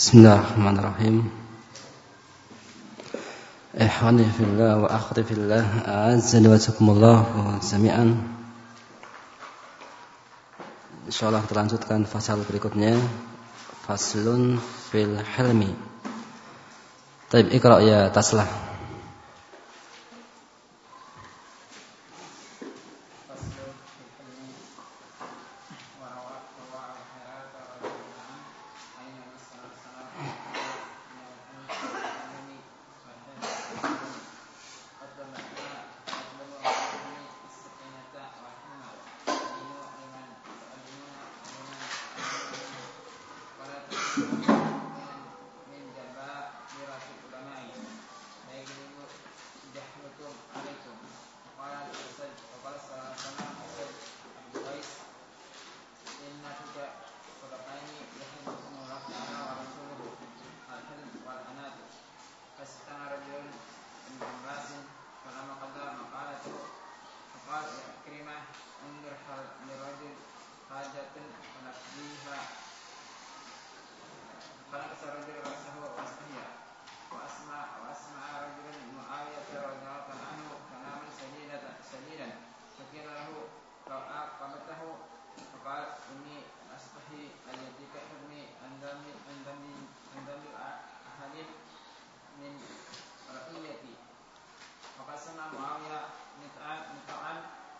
Bismillahirrahmanirrahim. Ihwani fillah wa akhwati fillah, a'azzani wa jazakumullah jami'an. Insyaallah kita lanjutkan fasal berikutnya. Faslun fil hilmi. Taib ikra ya taslah. miradin hajatin nafsiha kana sarajir rasahu wasmiya wa asma wa asma rajulan muawiyah radhiyallahu anhu. Kana min sayyidatan sayyidan. Fakira lahu qa'a qamatahu faqala inni astahi alladhi kahmi andami andami andami ahadin min rafiyati faqala sama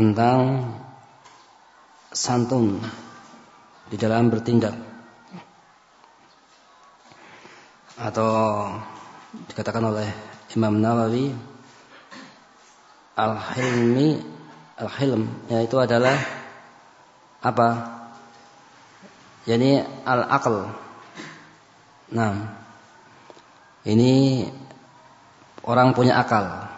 Tentang santun di dalam bertindak. Atau dikatakan oleh Imam Nawawi al-hilmi al-hilm yaitu adalah apa? Yani al-aql. Nah, ini orang punya akal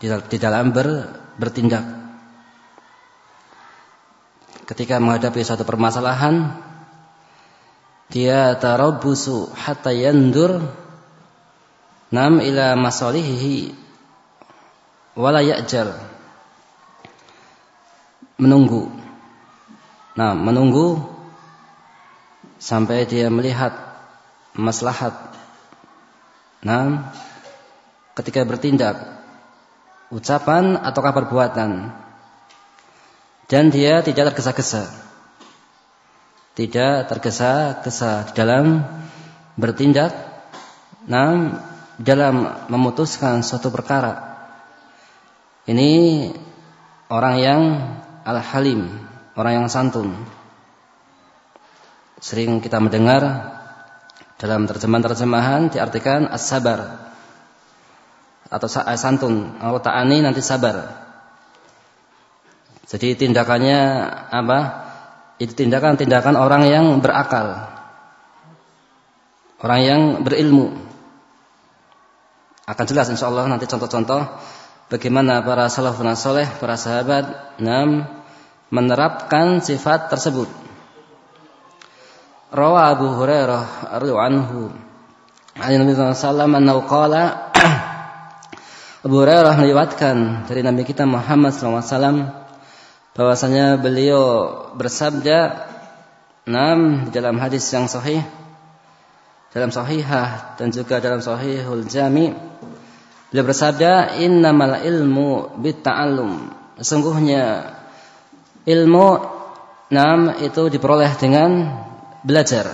di dalam ber, bertindak. Ketika menghadapi suatu permasalahan, dia tarabbusu hatta yandur nam ila masalihihi wala ya'jal. Menunggu. Nah, menunggu sampai dia melihat maslahat. Nah, ketika bertindak ucapan ataukah perbuatan dan dia tidak tergesa-gesa tidak tergesa-gesa dalam bertindak nam dalam memutuskan suatu perkara ini orang yang al-halim orang yang santun sering kita mendengar dalam terjemahan-terjemahan diartikan as-sabar atau santun. Kalau ta'ani nanti sabar. Jadi tindakannya apa? Itu tindakan-tindakan orang yang berakal. Orang yang berilmu. Akan jelas insya Allah nanti contoh-contoh bagaimana para salafun soleh, para sahabat nam menerapkan sifat tersebut. Rawa Abu Hurairah radhiyallahu anhu. Nabi sallallahu alaihi wasallam Abu Hurairah meriwayatkan dari Nabi kita Muhammad SAW bahwasanya beliau bersabda enam dalam hadis yang sahih dalam sahihah dan juga dalam sahihul jami beliau bersabda innamal ilmu bitta'allum sesungguhnya ilmu enam itu diperoleh dengan belajar.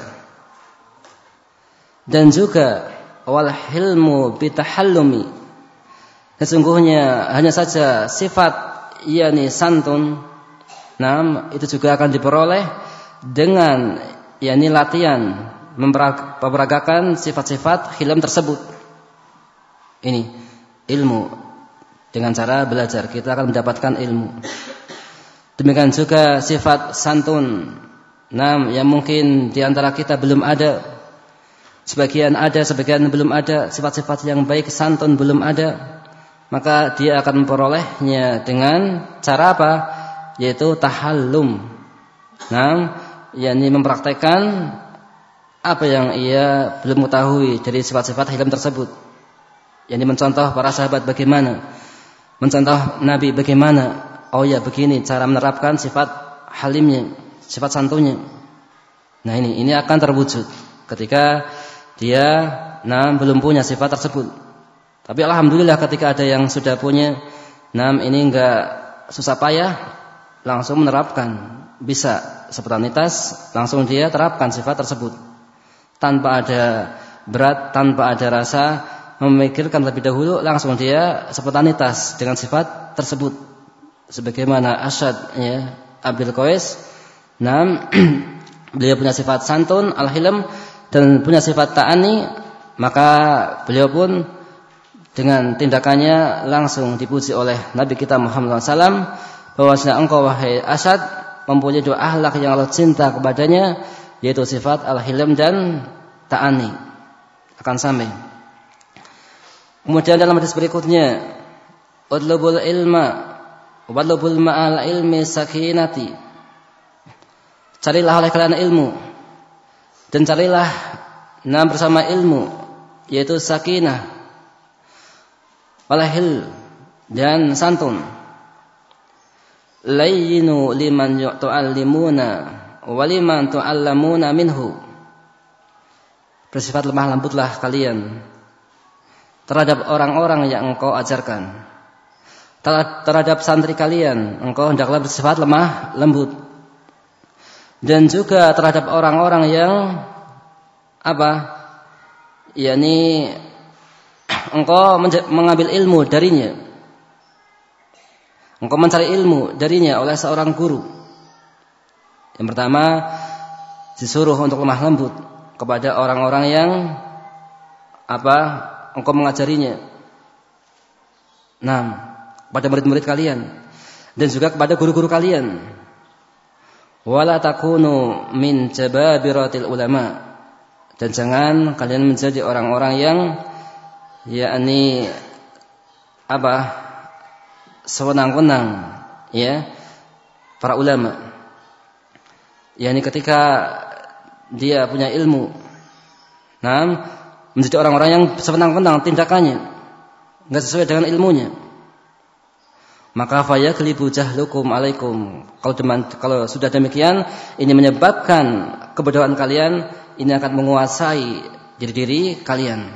Dan juga wal hilmu bitahallumi. Sesungguhnya hanya saja sifat yakni santun Nah, itu juga akan diperoleh dengan yakni latihan memperagakan sifat-sifat hilm tersebut. Ini ilmu dengan cara belajar kita akan mendapatkan ilmu. Demikian juga sifat santun. Nah, yang mungkin di antara kita belum ada. Sebagian ada, sebagian belum ada. Sifat-sifat yang baik santun belum ada. Maka dia akan memperolehnya dengan cara apa? Yaitu tahallum. Nah, yakni mempraktekkan apa yang ia belum mengetahui dari sifat-sifat hilm tersebut. Yani mencontoh para sahabat bagaimana, mencontoh Nabi bagaimana. Oh ya begini cara menerapkan sifat halimnya, sifat santunya. Nah ini ini akan terwujud ketika dia nah belum punya sifat tersebut. Tapi alhamdulillah ketika ada yang sudah punya, nah ini enggak susah payah langsung menerapkan. Bisa spontanitas langsung dia terapkan sifat tersebut. Tanpa ada berat tanpa ada rasa memikirkan lebih dahulu langsung dia spontanitas dengan sifat tersebut. Sebagaimana Asyad ya Abdul Qais nam beliau punya sifat santun al-hilm dan punya sifat ta'ani maka beliau pun dengan tindakannya langsung dipuji oleh Nabi kita Muhammad SAW bahwasanya engkau wahai Asad mempunyai dua akhlak yang Allah cinta kepadanya yaitu sifat al-hilm dan ta'ani akan sampai. Kemudian dalam hadis berikutnya, "Udlubul ilma wadlubul ma'al ilmi sakinati." Carilah oleh kalian ilmu dan carilah nam bersama ilmu yaitu sakinah walahil dan santun layyinu liman tu'allimuna wa liman tu'allamuna minhu. Bersifat lemah lembutlah kalian terhadap orang-orang yang engkau ajarkan. Terhadap santri kalian engkau hendaklah bersifat lemah lembut. Dan juga terhadap orang-orang yang apa yakni engkau mengambil ilmu darinya Engkau mencari ilmu darinya oleh seorang guru. Yang pertama, disuruh untuk lemah lembut kepada orang-orang yang apa engkau mengajarinya. Nah, pada murid-murid kalian dan juga kepada guru-guru kalian. Wala takunu min jababiratil ulama. Dan jangan kalian menjadi orang-orang yang yakni apa sewenang-wenang ya para ulama. yakni ketika dia punya ilmu. Nah, menjadi orang-orang yang sewenang-wenang tindakannya enggak sesuai dengan ilmunya. Maka faya kelibu jahlukum alaikum. Kalau deman, kalau sudah demikian, ini menyebabkan kebodohan kalian ini akan menguasai diri diri kalian.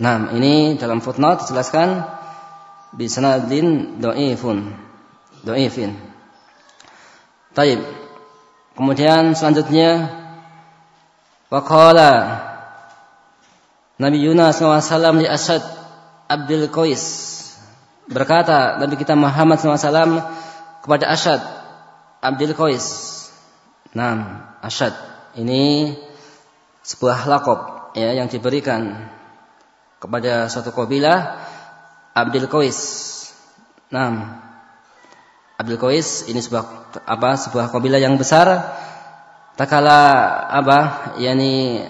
Nah, ini dalam footnote dijelaskan bisanadin dhaifun. Dhaifin. Taib. Kemudian selanjutnya waqala Nabi Yunus SAW di Asad Abdul Qais berkata Nabi kita Muhammad SAW kepada Asad Abdul Qais. Nah, Asad ini sebuah lakop ya yang diberikan kepada suatu kabilah Abdul Qais. Nah, Abdul Qais ini sebuah apa? Sebuah kabilah yang besar. Takala apa? yakni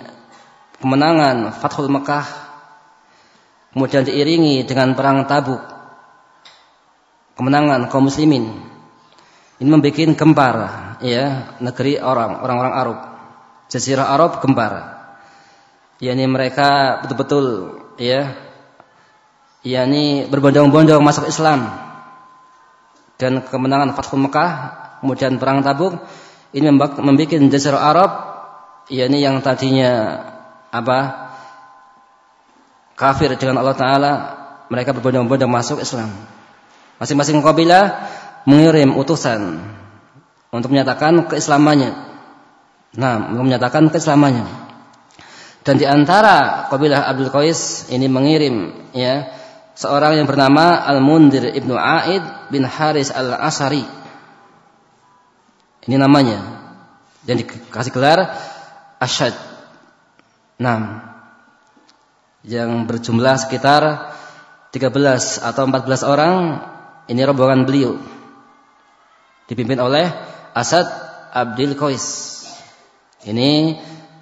kemenangan Fathul Mekah kemudian diiringi dengan perang Tabuk. Kemenangan kaum muslimin. Ini membuat gempar ya negeri orang orang-orang Arab. Jazirah Arab gempar. yakni mereka betul-betul ya yakni berbondong-bondong masuk Islam. Dan kemenangan Fathul Mekah kemudian perang Tabuk ini membuat jazirah Arab yakni yang tadinya apa kafir dengan Allah taala mereka berbondong-bondong masuk Islam. Masing-masing kabilah mengirim utusan untuk menyatakan keislamannya. Nah, menyatakan keislamannya. Dan di antara kabilah Abdul Qais ini mengirim ya seorang yang bernama Al-Mundir Ibnu Aid bin Haris Al-Asari. Ini namanya. Dan dikasih gelar Asyad. Nah, yang berjumlah sekitar 13 atau 14 orang ini rombongan beliau dipimpin oleh Asad Abdul Qais. Ini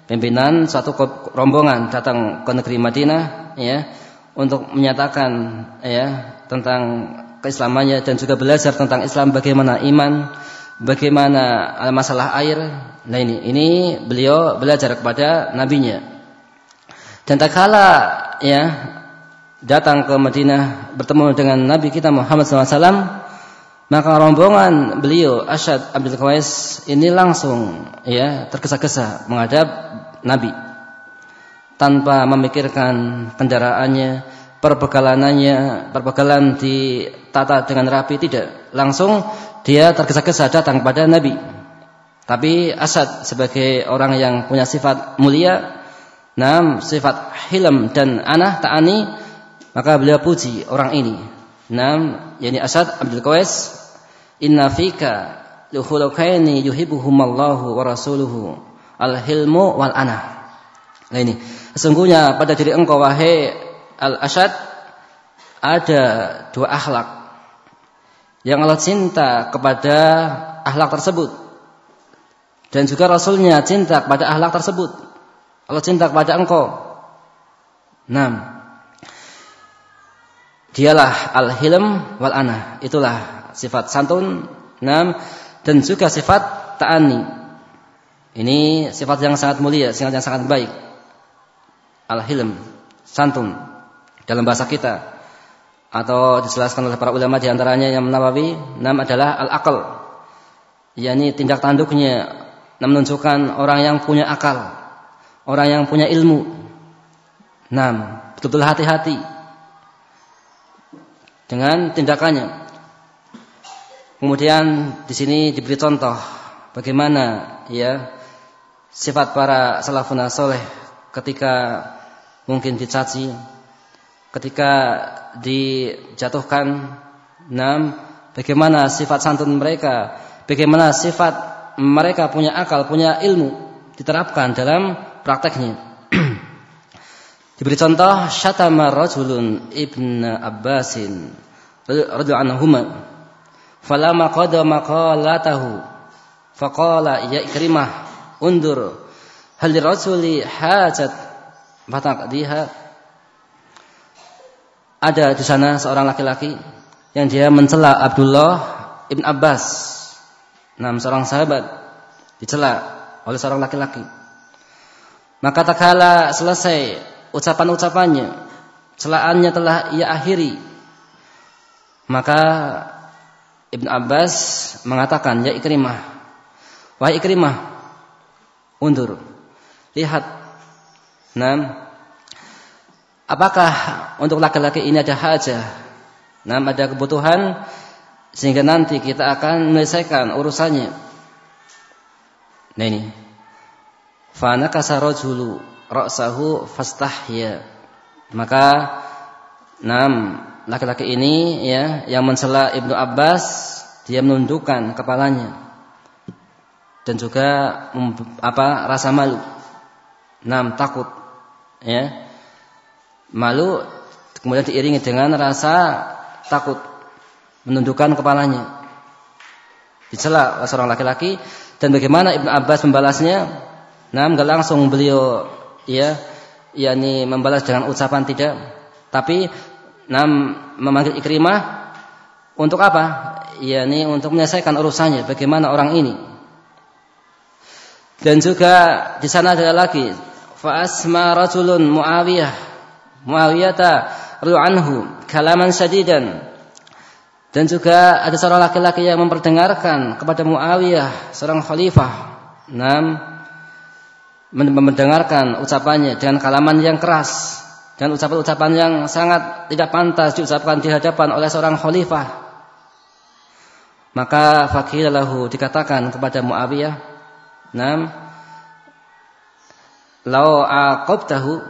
pimpinan suatu rombongan datang ke negeri Madinah ya untuk menyatakan ya tentang keislamannya dan juga belajar tentang Islam bagaimana iman, bagaimana masalah air. Nah ini ini beliau belajar kepada nabinya. Dan tak kala ya datang ke Madinah bertemu dengan Nabi kita Muhammad SAW maka rombongan beliau Asyad Abdul Qais ini langsung ya tergesa-gesa menghadap Nabi tanpa memikirkan kendaraannya, perbekalanannya, perbekalan ditata dengan rapi tidak. Langsung dia tergesa-gesa datang kepada Nabi. Tapi Asad sebagai orang yang punya sifat mulia, nam sifat hilm dan anah ta'ani, maka beliau puji orang ini. Nam, yani Asad Abdul Qais, inna fika lukhulukaini yuhibbuhumallahu wa rasuluhu al-hilmu wal anah. Nah ini, sesungguhnya pada diri engkau wahai Al-Asyad ada dua akhlak yang Allah cinta kepada akhlak tersebut dan juga Rasulnya cinta kepada akhlak tersebut. Allah cinta kepada engkau. Nah, dialah al-hilm wal anah. Itulah sifat santun, nam dan juga sifat ta'ani. Ini sifat yang sangat mulia, sifat yang sangat baik al-hilm, santun dalam bahasa kita atau dijelaskan oleh para ulama di antaranya yang Nawawi nama adalah al-aqal yakni tindak tanduknya menunjukkan orang yang punya akal orang yang punya ilmu. Nam betul-betul hati-hati dengan tindakannya. Kemudian di sini diberi contoh bagaimana ya sifat para salafun soleh ketika mungkin dicaci, ketika dijatuhkan, enam, bagaimana sifat santun mereka, bagaimana sifat mereka punya akal, punya ilmu diterapkan dalam prakteknya. Diberi contoh syatama rajulun ibn Abbasin radhiyallahu anhuma. Falama qada maqalatahu. Faqala ya ikrimah undur. Hal rasuli hajat dia ada di sana seorang laki-laki yang dia mencela Abdullah ibn Abbas, enam seorang sahabat dicela oleh seorang laki-laki. Maka tak kala selesai ucapan-ucapannya, celaannya telah ia akhiri. Maka Ibn Abbas mengatakan, "Ya Ikrimah, wahai Ikrimah, undur. Lihat Nah, apakah untuk laki-laki ini ada hajah? Nah, ada kebutuhan sehingga nanti kita akan menyelesaikan urusannya. Nah ini. Fana kasarojulu ra'sahu fastahya. Maka enam laki-laki ini ya yang mencela Ibnu Abbas dia menundukkan kepalanya dan juga apa rasa malu. Enam takut ya. Malu kemudian diiringi dengan rasa takut menundukkan kepalanya. Dicela seorang laki-laki. Dan bagaimana Ibnu Abbas membalasnya? Nah enggak langsung beliau ya yakni membalas dengan ucapan tidak. Tapi nam memanggil Ikrimah untuk apa? yakni untuk menyelesaikan urusannya. Bagaimana orang ini? Dan juga di sana ada lagi fa asma rajulun Muawiyah. Muawiyata anhu kalaman syadidan. Dan juga ada seorang laki-laki yang memperdengarkan kepada Muawiyah seorang khalifah. Enam mendengarkan ucapannya dengan kalaman yang keras dan ucapan-ucapan yang sangat tidak pantas diucapkan di hadapan oleh seorang khalifah. Maka fakilahu dikatakan kepada Muawiyah enam lau aqabtahu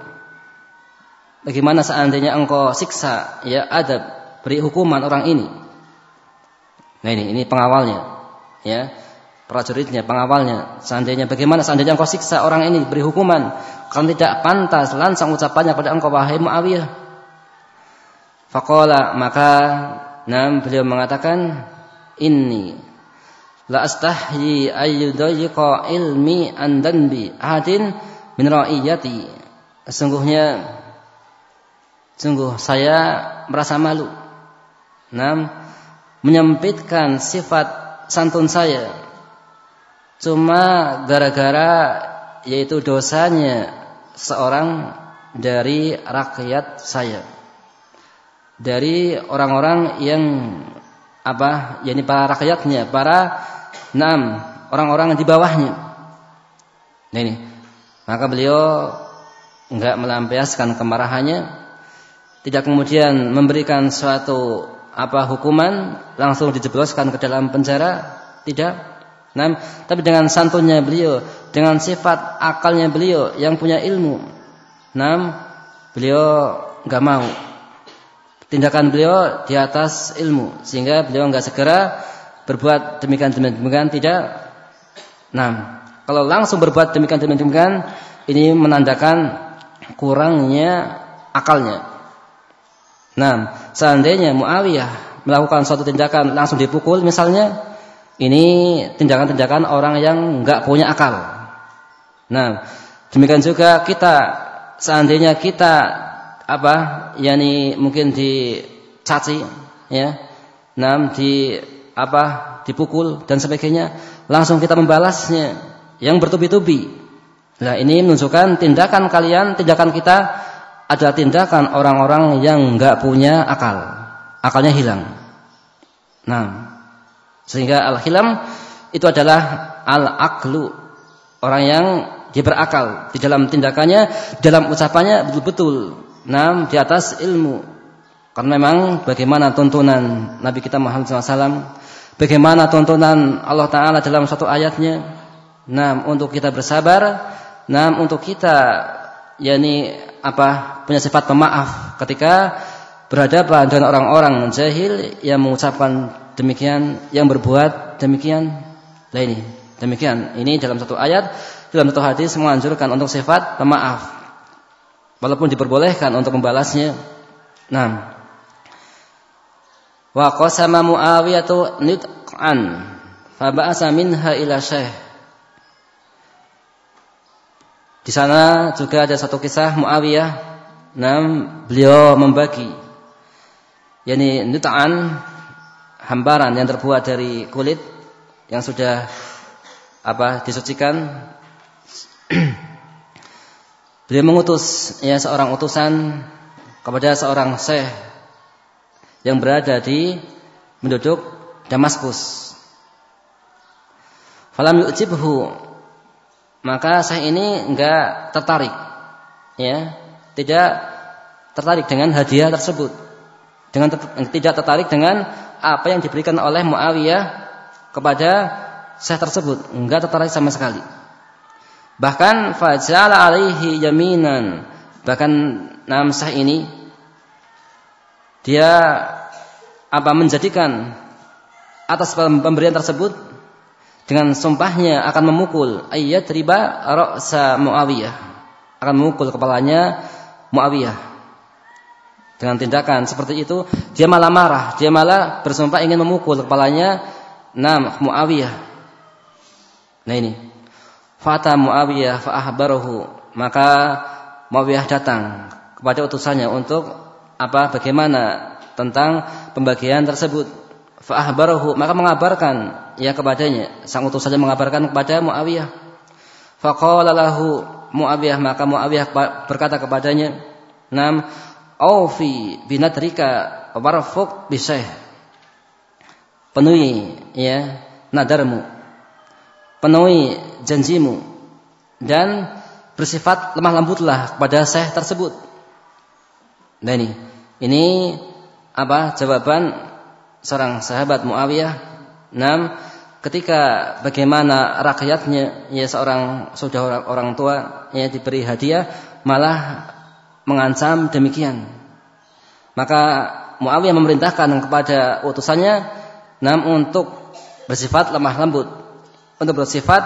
bagaimana seandainya engkau siksa ya adab beri hukuman orang ini. Nah ini ini pengawalnya ya. Prajuritnya pengawalnya. Seandainya bagaimana seandainya engkau siksa orang ini beri hukuman. Kalau tidak pantas langsung ucapannya pada engkau wahai Muawiyah. Faqala maka nam beliau mengatakan inni la astahyi ayyudayqa ilmi an danbi min ra'iyati sungguhnya sungguh saya merasa malu. Enam menyempitkan sifat santun saya. Cuma gara-gara yaitu dosanya seorang dari rakyat saya. Dari orang-orang yang apa yakni para rakyatnya para enam orang-orang di bawahnya. Nah ini maka beliau enggak melampiaskan kemarahannya, tidak kemudian memberikan suatu apa hukuman langsung dijebloskan ke dalam penjara, tidak. Nah, tapi dengan santunnya beliau, dengan sifat akalnya beliau yang punya ilmu. Nah, beliau enggak mau. Tindakan beliau di atas ilmu sehingga beliau enggak segera berbuat demikian demikian tidak. Nah, kalau langsung berbuat demikian demikian ini menandakan kurangnya akalnya. Nah, seandainya Muawiyah melakukan suatu tindakan langsung dipukul misalnya, ini tindakan-tindakan orang yang enggak punya akal. Nah, demikian juga kita seandainya kita apa, yakni mungkin dicaci ya. Nah, di apa, dipukul dan sebagainya, langsung kita membalasnya yang bertubi-tubi. Nah, ini menunjukkan tindakan kalian, tindakan kita adalah tindakan orang-orang yang enggak punya akal. Akalnya hilang. Nah, sehingga al-hilam itu adalah al-aqlu. Orang yang dia berakal di dalam tindakannya, dalam ucapannya betul-betul nah di atas ilmu. Karena memang bagaimana tuntunan Nabi kita Muhammad SAW, bagaimana tuntunan Allah Taala dalam satu ayatnya, Nah, untuk kita bersabar, nah untuk kita yakni apa punya sifat pemaaf ketika berhadapan dengan orang-orang jahil yang mengucapkan demikian, yang berbuat demikian. Lah ini, demikian. Ini dalam satu ayat, dalam satu hadis menganjurkan untuk sifat pemaaf. Walaupun diperbolehkan untuk membalasnya. Nah, wa qasama Muawiyah nitqan fa ba'asa minha ila syekh Di sana juga ada satu kisah Muawiyah, nam beliau membagi yakni nut'an hambaran yang terbuat dari kulit yang sudah apa disucikan beliau mengutus ya seorang utusan kepada seorang syekh yang berada di menduduk Damaskus. Falam yu'jibhu maka saya ini enggak tertarik ya tidak tertarik dengan hadiah tersebut dengan tidak tertarik dengan apa yang diberikan oleh Muawiyah kepada saya tersebut enggak tertarik sama sekali. Bahkan fajala alaihi yaminan bahkan nam sah ini dia apa menjadikan atas pemberian tersebut dengan sumpahnya akan memukul. Ayat riba ra'sa Muawiyah. Akan memukul kepalanya Muawiyah. Dengan tindakan seperti itu dia malah marah. Dia malah bersumpah ingin memukul kepalanya nam Muawiyah. Nah ini. Fata Muawiyah fa ahbarahu maka Muawiyah datang kepada utusannya untuk apa? Bagaimana tentang pembagian tersebut Fa'ahbarahu maka mengabarkan ya kepadanya sang utusan mengabarkan kepada Muawiyah. Faqala Muawiyah maka Muawiyah berkata kepadanya, "Nam aufi binadrika warfuq bisyah." Penuhi ya nadarmu. Penuhi janjimu dan bersifat lemah lembutlah kepada syekh tersebut. Nah ini, ini apa jawaban seorang sahabat Muawiyah nam ketika bagaimana rakyatnya ya seorang saudara orang tua ya diberi hadiah malah mengancam demikian. Maka Muawiyah memerintahkan kepada utusannya nam untuk bersifat lemah lembut, untuk bersifat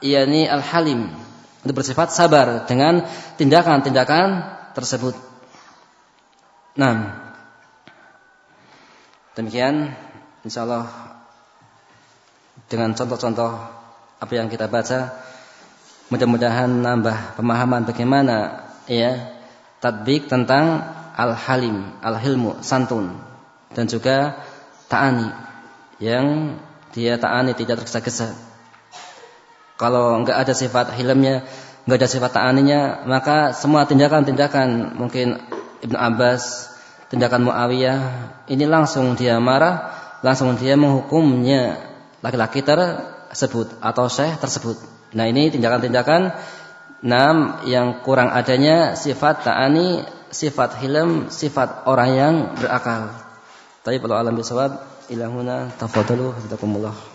yakni al-halim, untuk bersifat sabar dengan tindakan-tindakan tersebut. Nah, demikian insyaallah dengan contoh-contoh apa yang kita baca mudah-mudahan nambah pemahaman bagaimana ya tadbik tentang al-halim, al-hilmu, santun dan juga ta'ani yang dia ta'ani tidak tergesa-gesa. Kalau enggak ada sifat hilmnya, enggak ada sifat ta'aninya, maka semua tindakan-tindakan mungkin Ibnu Abbas, tindakan Muawiyah ini langsung dia marah, langsung dia menghukumnya laki-laki tersebut atau syekh tersebut. Nah, ini tindakan-tindakan Nam yang kurang adanya sifat ta'ani, sifat hilm, sifat orang yang berakal. Tapi kalau alam bisawab ilahuna tafadalu hafizakumullah.